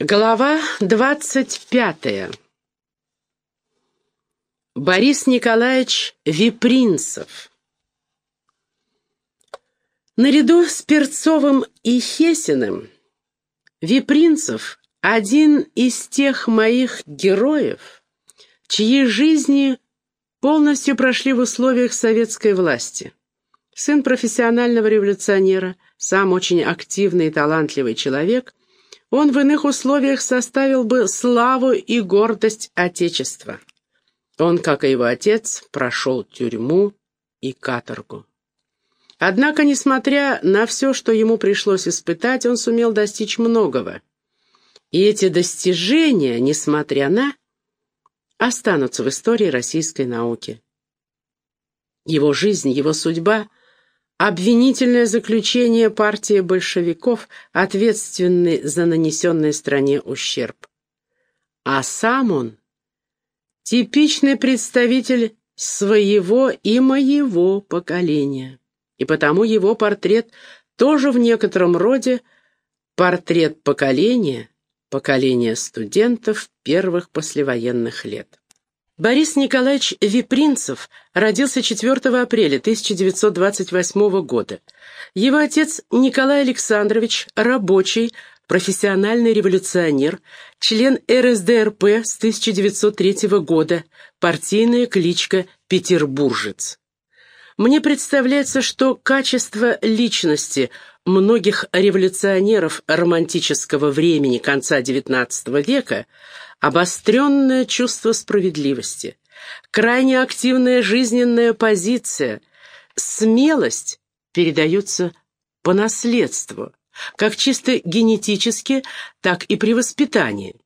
Глава двадцать пятая. Борис Николаевич Випринцев. Наряду с Перцовым и Хесиным Випринцев – один из тех моих героев, чьи жизни полностью прошли в условиях советской власти. Сын профессионального революционера, сам очень активный и талантливый человек – он в иных условиях составил бы славу и гордость Отечества. Он, как и его отец, прошел тюрьму и каторгу. Однако, несмотря на все, что ему пришлось испытать, он сумел достичь многого. И эти достижения, несмотря на, останутся в истории российской науки. Его жизнь, его судьба — Обвинительное заключение партии большевиков, ответственной за нанесенный стране ущерб. А сам он – типичный представитель своего и моего поколения. И потому его портрет тоже в некотором роде портрет поколения, поколения студентов первых послевоенных лет. Борис Николаевич Випринцев родился 4 апреля 1928 года. Его отец Николай Александрович – рабочий, профессиональный революционер, член РСДРП с 1903 года, партийная кличка «Петербуржец». Мне представляется, что качество личности многих революционеров романтического времени конца XIX века – обостренное чувство справедливости, крайне активная жизненная позиция, смелость передаются по наследству, как чисто генетически, так и при воспитании.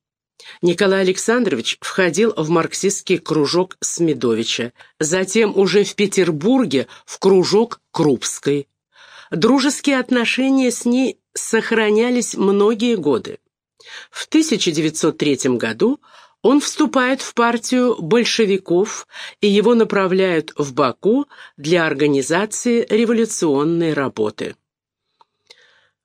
Николай Александрович входил в марксистский кружок Смедовича, затем уже в Петербурге в кружок Крупской. Дружеские отношения с ней сохранялись многие годы. В 1903 году он вступает в партию большевиков, и его направляют в Баку для организации революционной работы.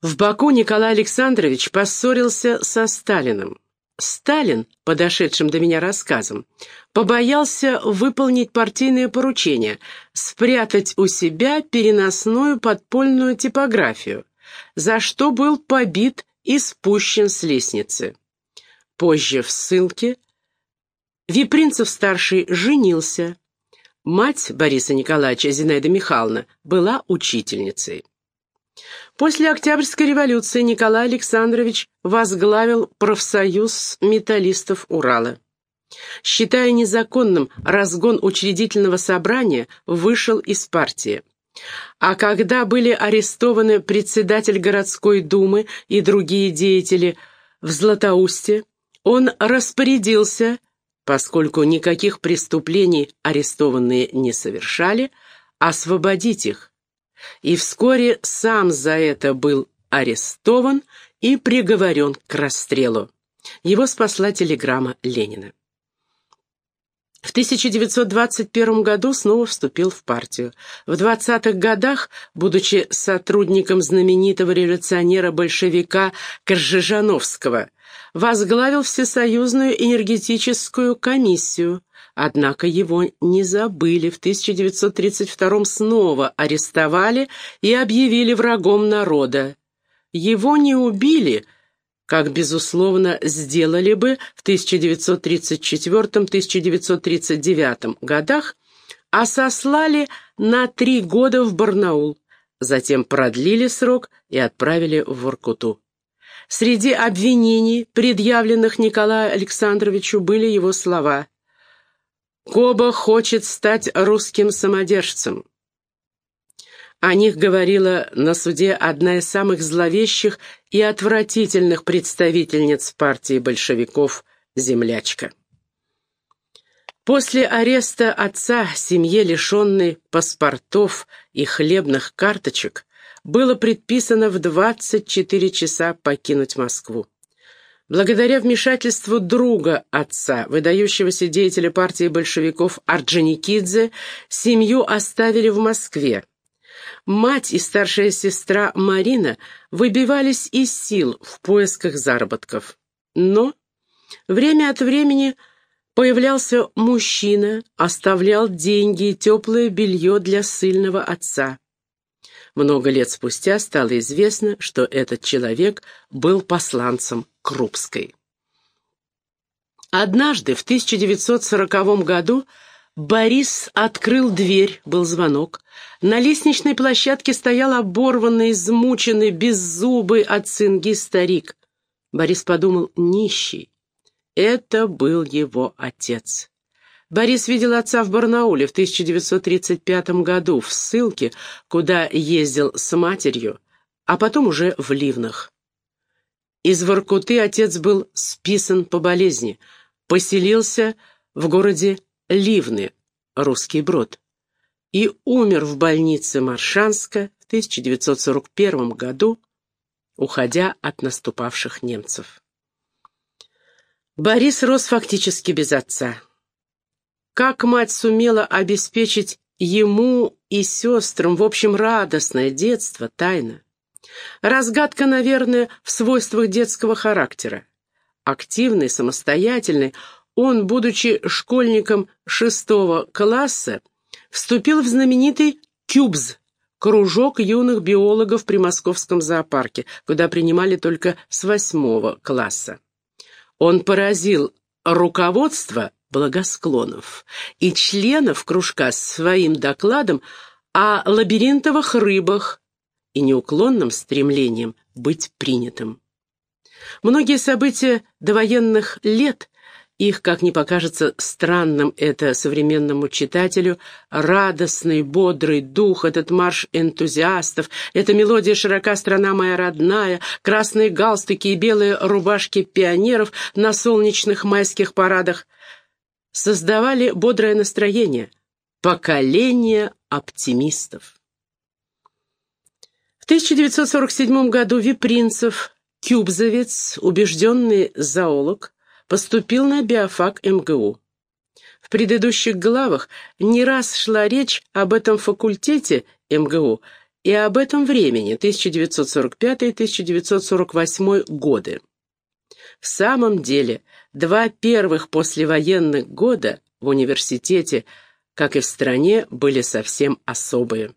В Баку Николай Александрович поссорился со Сталиным. Сталин, подошедшим до меня рассказом, побоялся выполнить партийное поручение – спрятать у себя переносную подпольную типографию, за что был побит и спущен с лестницы. Позже в ссылке Випринцев-старший женился. Мать Бориса Николаевича, Зинаида Михайловна, была учительницей. После Октябрьской революции Николай Александрович возглавил профсоюз металлистов Урала. Считая незаконным разгон учредительного собрания, вышел из партии. А когда были арестованы председатель городской думы и другие деятели в Златоусте, он распорядился, поскольку никаких преступлений арестованные не совершали, освободить их. И вскоре сам за это был арестован и приговорен к расстрелу. Его спасла телеграмма Ленина. В 1921 году снова вступил в партию. В 20-х годах, будучи сотрудником знаменитого революционера-большевика Коржижановского, возглавил Всесоюзную энергетическую комиссию. Однако его не забыли. В 1932 снова арестовали и объявили врагом народа. Его не убили, как, безусловно, сделали бы в 1934-1939 годах, а сослали на три года в Барнаул, затем продлили срок и отправили в Воркуту. Среди обвинений, предъявленных Николаю Александровичу, были его слова «Коба хочет стать русским самодержцем». О них говорила на суде одна из самых зловещих и отвратительных представительниц партии большевиков «Землячка». После ареста отца семье, лишенной паспортов и хлебных карточек, было предписано в 24 часа покинуть Москву. Благодаря вмешательству друга отца, выдающегося деятеля партии большевиков Орджоникидзе, семью оставили в Москве. Мать и старшая сестра Марина выбивались из сил в поисках заработков. Но время от времени появлялся мужчина, оставлял деньги и теплое белье для сильного отца. Много лет спустя стало известно, что этот человек был посланцем Крупской. Однажды, в 1940 году, Борис открыл дверь, был звонок. На лестничной площадке стоял оборванный, измученный, беззубый от цинги старик. Борис подумал, нищий. Это был его отец. Борис видел отца в Барнауле в 1935 году, в ссылке, куда ездил с матерью, а потом уже в Ливнах. Из Воркуты отец был списан по болезни, поселился в городе Ливны, русский брод, и умер в больнице Маршанска в 1941 году, уходя от наступавших немцев. Борис рос фактически без отца. Как мать сумела обеспечить ему и сестрам, в общем, радостное детство, тайна. Разгадка, наверное, в свойствах детского характера. Активный, самостоятельный, он, будучи школьником шестого класса, вступил в знаменитый «Кюбз» — кружок юных биологов при Московском зоопарке, куда принимали только с восьмого класса. Он поразил руководство благосклонов и членов кружка своим докладом о лабиринтовых рыбах и неуклонным стремлением быть принятым. Многие события довоенных лет их, как ни покажется странным это современному читателю, радостный, бодрый дух, этот марш энтузиастов, эта мелодия «Широка страна моя родная», красные галстуки и белые рубашки пионеров на солнечных майских парадах создавали бодрое настроение, поколение оптимистов. В 1947 году Випринцев, кюбзовец, убежденный зоолог, поступил на биофак МГУ. В предыдущих главах не раз шла речь об этом факультете МГУ и об этом времени, 1945-1948 годы. В самом деле, два первых послевоенных года в университете, как и в стране, были совсем особые.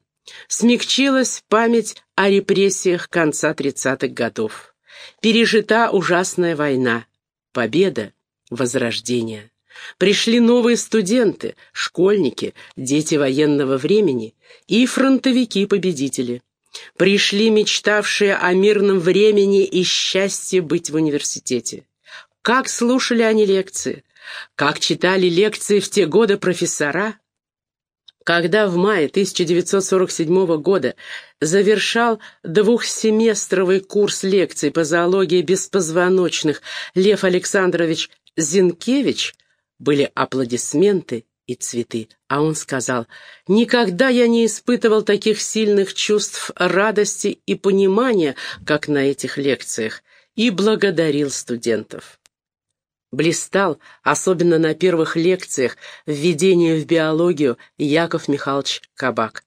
Смягчилась память о репрессиях конца 30-х годов. Пережита ужасная война, победа, возрождение. Пришли новые студенты, школьники, дети военного времени и фронтовики-победители. Пришли мечтавшие о мирном времени и счастье быть в университете. Как слушали они лекции, как читали лекции в те годы профессора, когда в мае 1947 года завершал двухсеместровый курс лекций по зоологии беспозвоночных Лев Александрович Зинкевич, были аплодисменты и цветы, а он сказал, «Никогда я не испытывал таких сильных чувств радости и понимания, как на этих лекциях, и благодарил студентов». Блистал, особенно на первых лекциях, введение в биологию Яков Михайлович Кабак.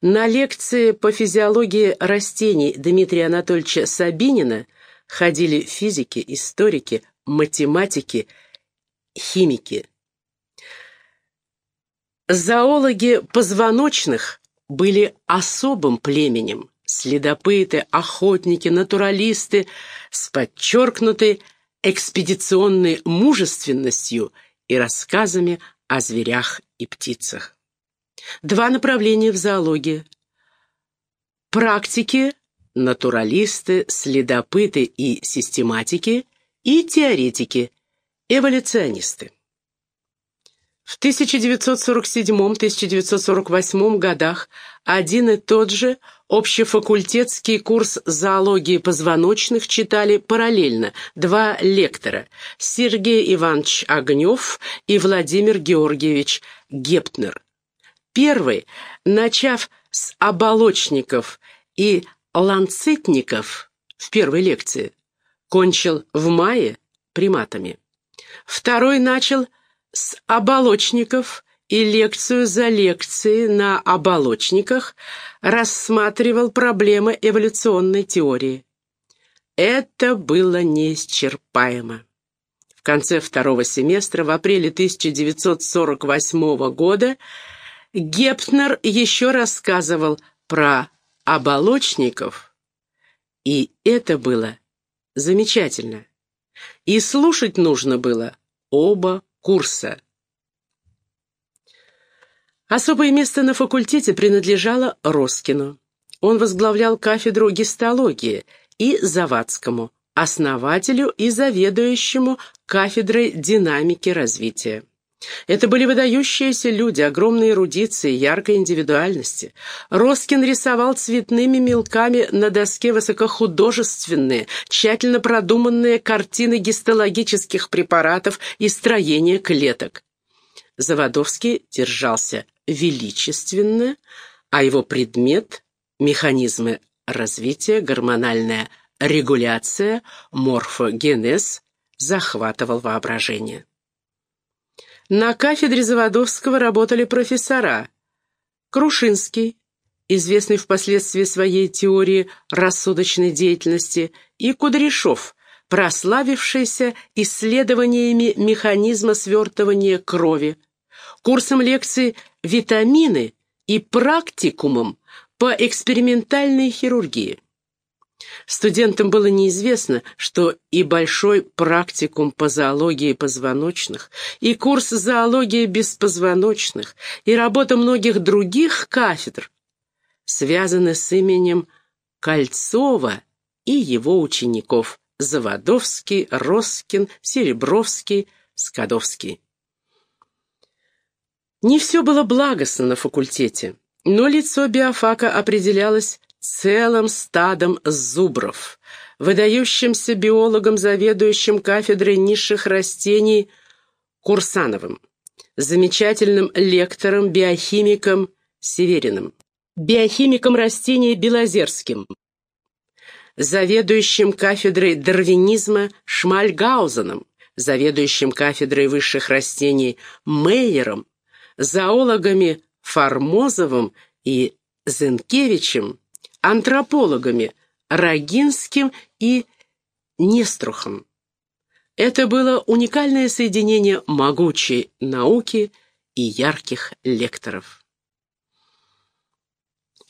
На лекции по физиологии растений Дмитрия Анатольевича Сабинина ходили физики, историки, математики, химики. Зоологи позвоночных были особым племенем. Следопыты, охотники, натуралисты с подчеркнутой экспедиционной мужественностью и рассказами о зверях и птицах. Два направления в зоологии. Практики, натуралисты, следопыты и систематики, и теоретики, эволюционисты. В 1947-1948 годах один и тот же общефакультетский курс зоологии позвоночных читали параллельно два лектора – Сергей Иванович Огнев и Владимир Георгиевич Гептнер. Первый, начав с оболочников и ланцетников в первой лекции, кончил в мае приматами. Второй начал – с оболочников и лекцию за лекцией на оболочниках рассматривал проблемы эволюционной теории. Это было неисчерпаемо. В конце второго семестра, в апреле 1948 года, Гепнер еще рассказывал про оболочников, и это было замечательно. И слушать нужно было оба курса. Особое место на факультете принадлежало Роскину. Он возглавлял кафедру гистологии и Завадскому, основателю и заведующему кафедрой динамики развития. Это были выдающиеся люди, огромные эрудиции, яркой индивидуальности. Роскин рисовал цветными мелками на доске высокохудожественные, тщательно продуманные картины гистологических препаратов и строения клеток. Заводовский держался величественно, а его предмет — механизмы развития, гормональная регуляция, морфогенез — захватывал воображение. На кафедре Заводовского работали профессора Крушинский, известный впоследствии своей теории рассудочной деятельности, и Кудряшов, прославившийся исследованиями механизма свертывания крови, курсом лекций «Витамины» и практикумом по экспериментальной хирургии. Студентам было неизвестно, что и большой практикум по зоологии позвоночных, и курс зоологии беспозвоночных, и работа многих других кафедр связаны с именем Кольцова и его учеников Заводовский, Роскин, Серебровский, Скадовский. Не все было благостно на факультете, но лицо биофака определялось целым стадом зубров, выдающимся биологом, заведующим кафедрой низших растений Курсановым, замечательным лектором, биохимиком Севериным, биохимиком растений Белозерским, заведующим кафедрой дарвинизма Шмальгаузеном, заведующим кафедрой высших растений Мейером, зоологами Формозовым и Зенкевичем, антропологами Рогинским и Неструхом. Это было уникальное соединение могучей науки и ярких лекторов.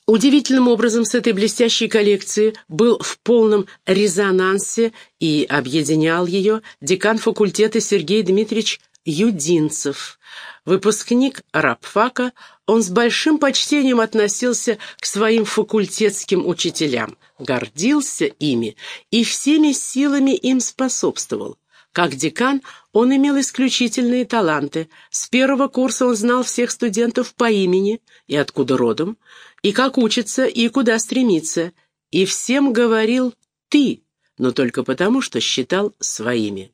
Удивительным образом с этой блестящей коллекцией был в полном резонансе и объединял ее декан факультета Сергей Дмитриевич Юдинцев, Выпускник рабфака, он с большим почтением относился к своим факультетским учителям, гордился ими и всеми силами им способствовал. Как декан он имел исключительные таланты. С первого курса он знал всех студентов по имени и откуда родом, и как учатся, и куда стремиться, и всем говорил «ты», но только потому, что считал своими.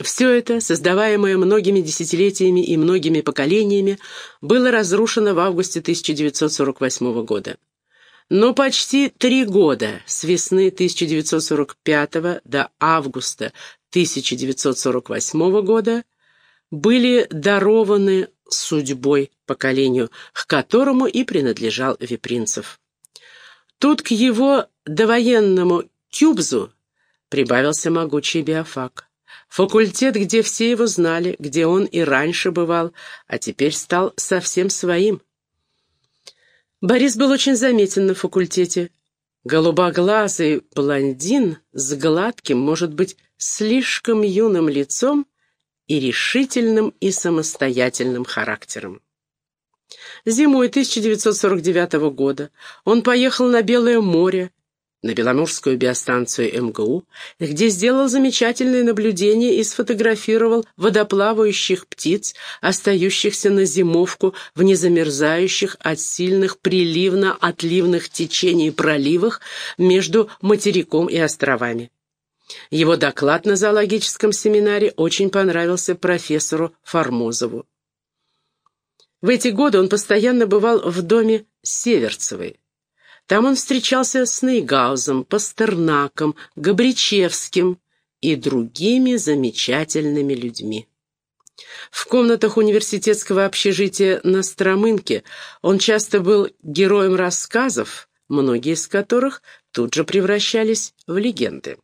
Все это, создаваемое многими десятилетиями и многими поколениями, было разрушено в августе 1948 года. Но почти три года, с весны 1945 до августа 1948 года, были дарованы судьбой поколению, к которому и принадлежал Випринцев. Тут к его довоенному Кюбзу прибавился могучий биофак. Факультет, где все его знали, где он и раньше бывал, а теперь стал совсем своим. Борис был очень заметен на факультете. Голубоглазый блондин с гладким, может быть, слишком юным лицом и решительным и самостоятельным характером. Зимой 1949 года он поехал на Белое море, на Беломорскую биостанцию МГУ, где сделал замечательные наблюдения и сфотографировал водоплавающих птиц, остающихся на зимовку в незамерзающих от сильных приливно-отливных течений проливах между материком и островами. Его доклад на зоологическом семинаре очень понравился профессору Формозову. В эти годы он постоянно бывал в доме Северцевой. Там он встречался с Нейгаузом, Пастернаком, Габричевским и другими замечательными людьми. В комнатах университетского общежития на Стромынке он часто был героем рассказов, многие из которых тут же превращались в легенды.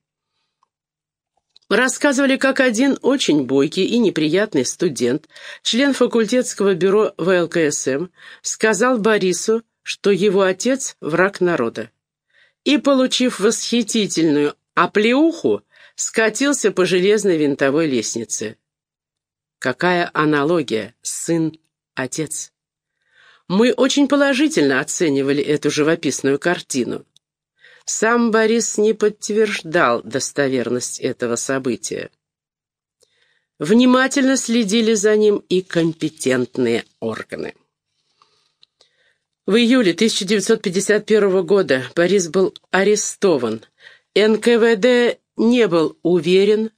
Рассказывали, как один очень бойкий и неприятный студент, член факультетского бюро ВЛКСМ, сказал Борису, что его отец — враг народа. И, получив восхитительную оплеуху, скатился по железной винтовой лестнице. Какая аналогия сын-отец? Мы очень положительно оценивали эту живописную картину. Сам Борис не подтверждал достоверность этого события. Внимательно следили за ним и компетентные органы. В июле 1951 года Борис был арестован. НКВД не был уверен,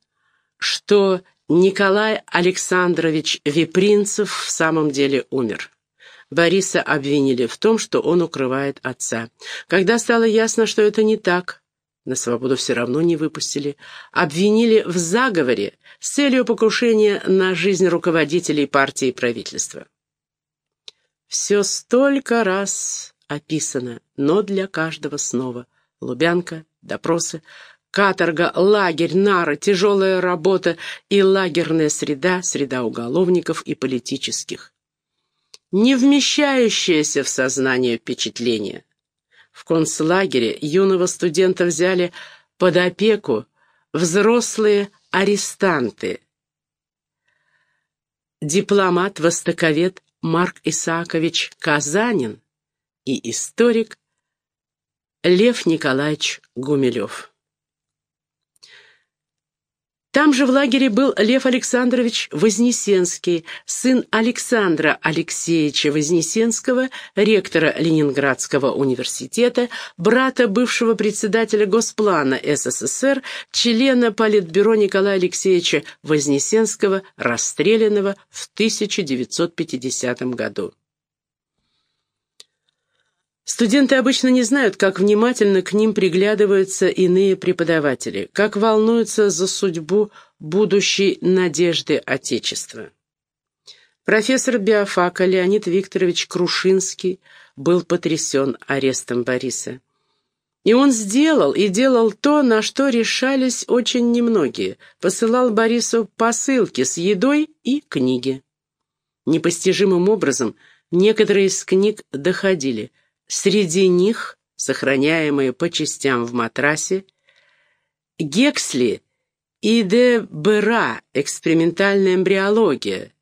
что Николай Александрович Випринцев в самом деле умер. Бориса обвинили в том, что он укрывает отца. Когда стало ясно, что это не так, на свободу все равно не выпустили, обвинили в заговоре с целью покушения на жизнь руководителей партии и правительства. Все столько раз описано, но для каждого снова. Лубянка, допросы, каторга, лагерь, нара, тяжелая работа и лагерная среда, среда уголовников и политических не вмещающееся в сознание впечатление. В концлагере юного студента взяли под опеку взрослые арестанты. Дипломат-востоковед Марк Исаакович Казанин и историк Лев Николаевич Гумилев. Там же в лагере был Лев Александрович Вознесенский, сын Александра Алексеевича Вознесенского, ректора Ленинградского университета, брата бывшего председателя Госплана СССР, члена Политбюро Николая Алексеевича Вознесенского, расстрелянного в 1950 году. Студенты обычно не знают, как внимательно к ним приглядываются иные преподаватели, как волнуются за судьбу будущей надежды Отечества. Профессор биофака Леонид Викторович Крушинский был потрясен арестом Бориса. И он сделал, и делал то, на что решались очень немногие. Посылал Борису посылки с едой и книги. Непостижимым образом некоторые из книг доходили – Среди них, сохраняемые по частям в матрасе, Гексли и де Бера «Экспериментальная эмбриология»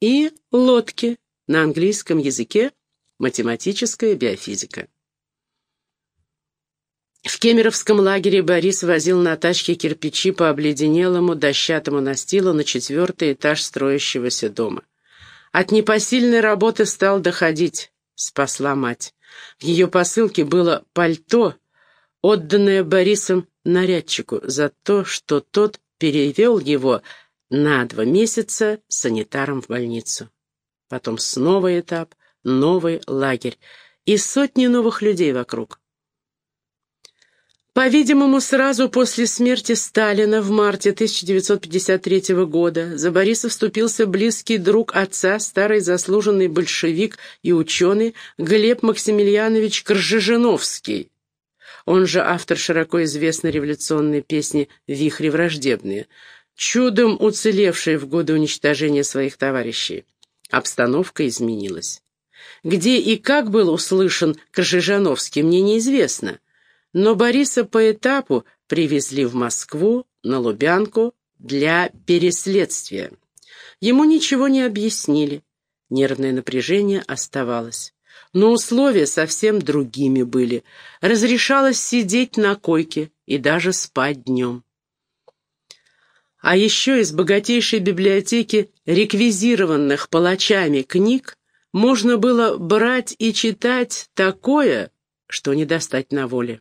и лодки на английском языке «Математическая биофизика». В Кемеровском лагере Борис возил на тачке кирпичи по обледенелому дощатому настилу на четвертый этаж строящегося дома. От непосильной работы стал доходить, спасла мать. В ее посылке было пальто, отданное Борисом нарядчику за то, что тот перевел его на два месяца санитаром в больницу. Потом снова этап, новый лагерь и сотни новых людей вокруг. По-видимому, сразу после смерти Сталина в марте 1953 года за Бориса вступился близкий друг отца, старый заслуженный большевик и ученый Глеб Максимiliaнович Кржижиновский. Он же автор широко известной революционной песни «Вихри враждебные», чудом уцелевшей в годы уничтожения своих товарищей. Обстановка изменилась. Где и как был услышан Кржижановский, мне неизвестно но Бориса по этапу привезли в Москву, на Лубянку, для переследствия. Ему ничего не объяснили. Нервное напряжение оставалось. Но условия совсем другими были. Разрешалось сидеть на койке и даже спать днем. А еще из богатейшей библиотеки реквизированных палачами книг можно было брать и читать такое, что не достать на воле.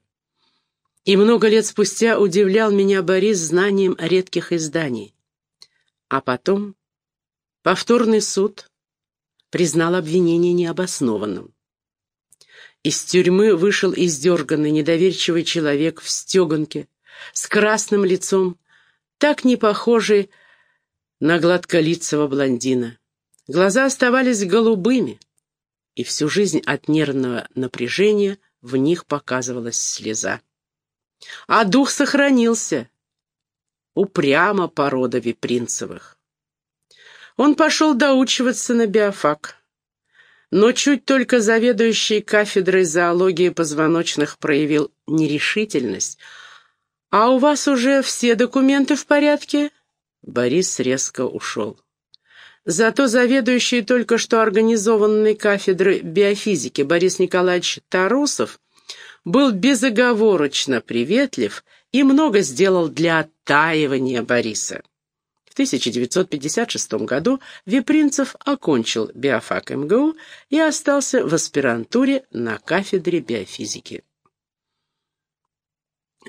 И много лет спустя удивлял меня Борис знанием редких изданий. А потом повторный суд признал обвинение необоснованным. Из тюрьмы вышел издерганный, недоверчивый человек в стеганке, с красным лицом, так не похожий на гладколицего блондина. Глаза оставались голубыми, и всю жизнь от нервного напряжения в них показывалась слеза. А дух сохранился. Упрямо порода Випринцевых. Он пошел доучиваться на биофак. Но чуть только заведующий кафедрой зоологии позвоночных проявил нерешительность. «А у вас уже все документы в порядке?» Борис резко ушел. Зато заведующий только что организованной кафедры биофизики Борис Николаевич Тарусов был безоговорочно приветлив и много сделал для оттаивания Бориса. В 1956 году Випринцев окончил биофак МГУ и остался в аспирантуре на кафедре биофизики.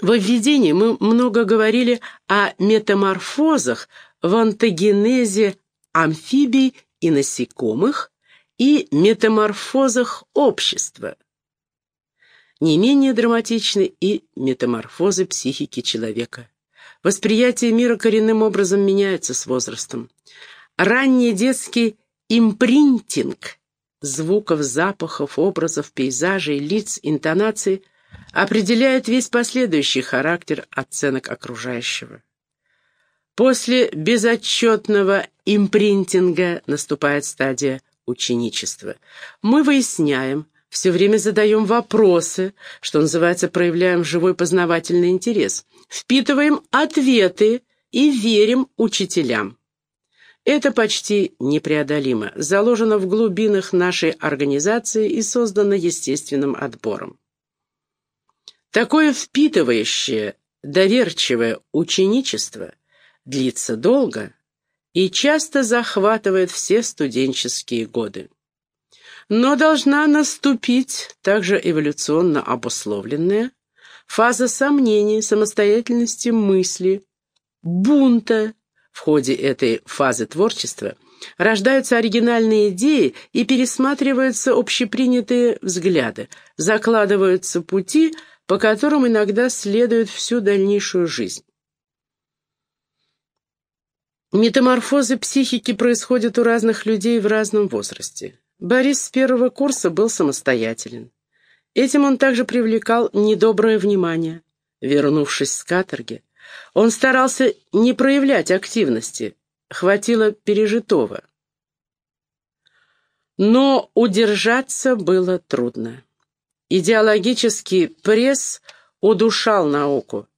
В введении мы много говорили о метаморфозах в антогенезе амфибий и насекомых и метаморфозах общества. Не менее драматичны и метаморфозы психики человека. Восприятие мира коренным образом меняется с возрастом. Ранний детский импринтинг звуков, запахов, образов, пейзажей, лиц, интонаций определяет весь последующий характер оценок окружающего. После безотчетного импринтинга наступает стадия ученичества. Мы выясняем, все время задаем вопросы, что называется, проявляем живой познавательный интерес, впитываем ответы и верим учителям. Это почти непреодолимо, заложено в глубинах нашей организации и создано естественным отбором. Такое впитывающее, доверчивое ученичество длится долго и часто захватывает все студенческие годы но должна наступить, также эволюционно обусловленная, фаза сомнений, самостоятельности мысли, бунта. В ходе этой фазы творчества рождаются оригинальные идеи и пересматриваются общепринятые взгляды, закладываются пути, по которым иногда следует всю дальнейшую жизнь. Метаморфозы психики происходят у разных людей в разном возрасте. Борис с первого курса был самостоятелен. Этим он также привлекал недоброе внимание. Вернувшись с каторги, он старался не проявлять активности, хватило пережитого. Но удержаться было трудно. Идеологический пресс удушал науку.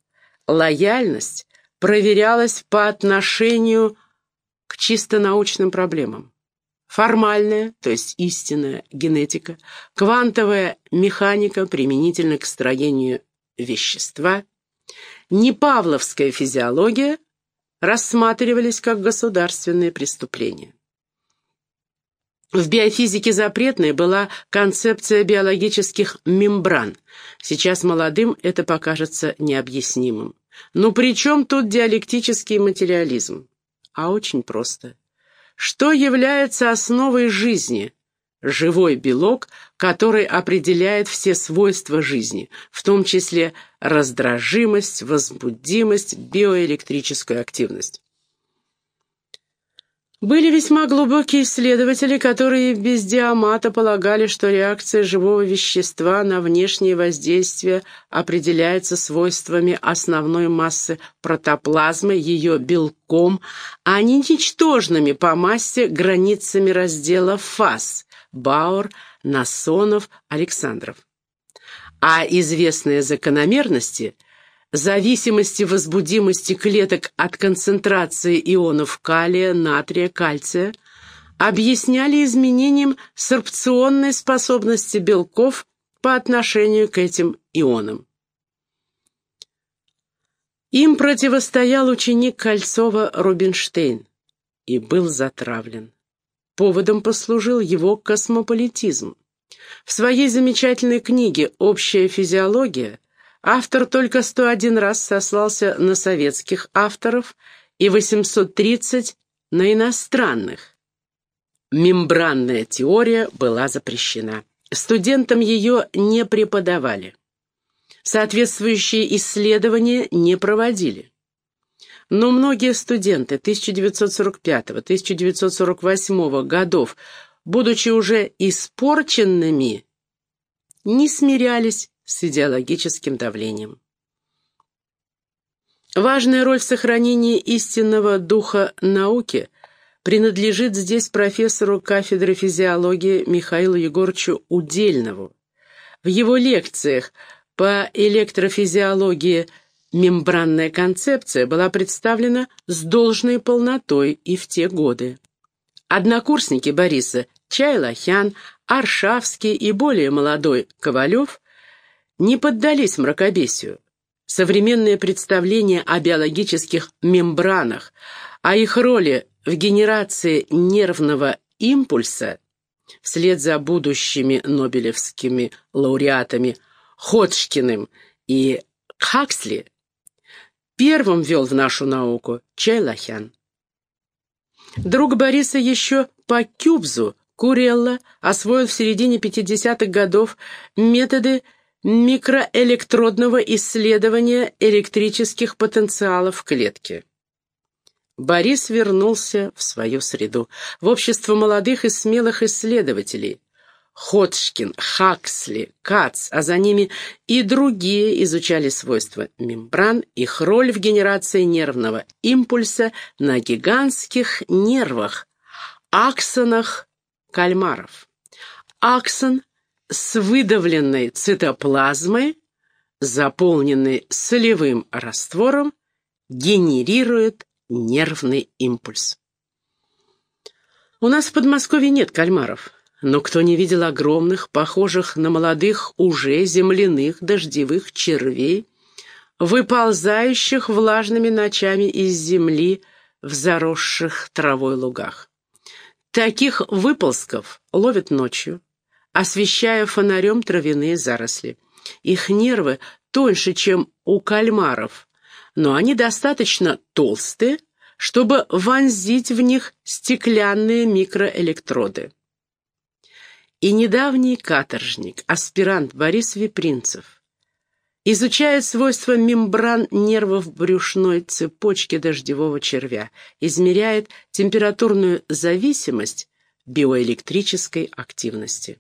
Лояльность проверялась по отношению к чисто научным проблемам. Формальная, то есть истинная генетика, квантовая механика применительно к строению вещества, непавловская физиология рассматривались как государственные преступления. В биофизике запретной была концепция биологических мембран. Сейчас молодым это покажется необъяснимым. Но при чем тут диалектический материализм? А очень просто. Что является основой жизни? Живой белок, который определяет все свойства жизни, в том числе раздражимость, возбудимость, биоэлектрическую активность. Были весьма глубокие исследователи, которые без диамата полагали, что реакция живого вещества на внешнее воздействие определяется свойствами основной массы протоплазмы, ее белком, а не ничтожными по массе границами раздела фаз – Бауэр, Насонов, Александров. А известные закономерности – зависимости возбудимости клеток от концентрации ионов калия, натрия, кальция объясняли изменением сорбционной способности белков по отношению к этим ионам. Им противостоял ученик Кольцова Рубинштейн и был затравлен. Поводом послужил его космополитизм. В своей замечательной книге «Общая физиология» Автор только 101 раз сослался на советских авторов и 830 на иностранных. Мембранная теория была запрещена. Студентам ее не преподавали. Соответствующие исследования не проводили. Но многие студенты 1945-1948 годов, будучи уже испорченными, не смирялись с идеологическим давлением. Важная роль в сохранении истинного духа науки принадлежит здесь профессору кафедры физиологии Михаилу Егоровичу Удельнову. В его лекциях по электрофизиологии мембранная концепция была представлена с должной полнотой и в те годы. Однокурсники Бориса Чайлахян, Аршавский и более молодой Ковалев не поддались мракобесию. Современное представление о биологических мембранах, о их роли в генерации нервного импульса вслед за будущими нобелевскими лауреатами Ходжкиным и Хаксли первым ввел в нашу науку Чайлахян. Друг Бориса еще по Кюбзу Курелла освоил в середине 50-х годов методы микроэлектродного исследования электрических потенциалов в клетке. Борис вернулся в свою среду, в общество молодых и смелых исследователей. Ходжкин, Хаксли, Кац, а за ними и другие изучали свойства мембран, их роль в генерации нервного импульса на гигантских нервах, аксонах кальмаров. Аксон с выдавленной цитоплазмой, заполненный солевым раствором, генерирует нервный импульс. У нас в Подмосковье нет кальмаров, но кто не видел огромных, похожих на молодых уже земляных дождевых червей, выползающих влажными ночами из земли в заросших травой лугах? Таких выползков ловят ночью, освещая фонарем травяные заросли. Их нервы тоньше, чем у кальмаров, но они достаточно толстые, чтобы вонзить в них стеклянные микроэлектроды. И недавний каторжник, аспирант Борис Випринцев, изучает свойства мембран нервов брюшной цепочки дождевого червя, измеряет температурную зависимость биоэлектрической активности.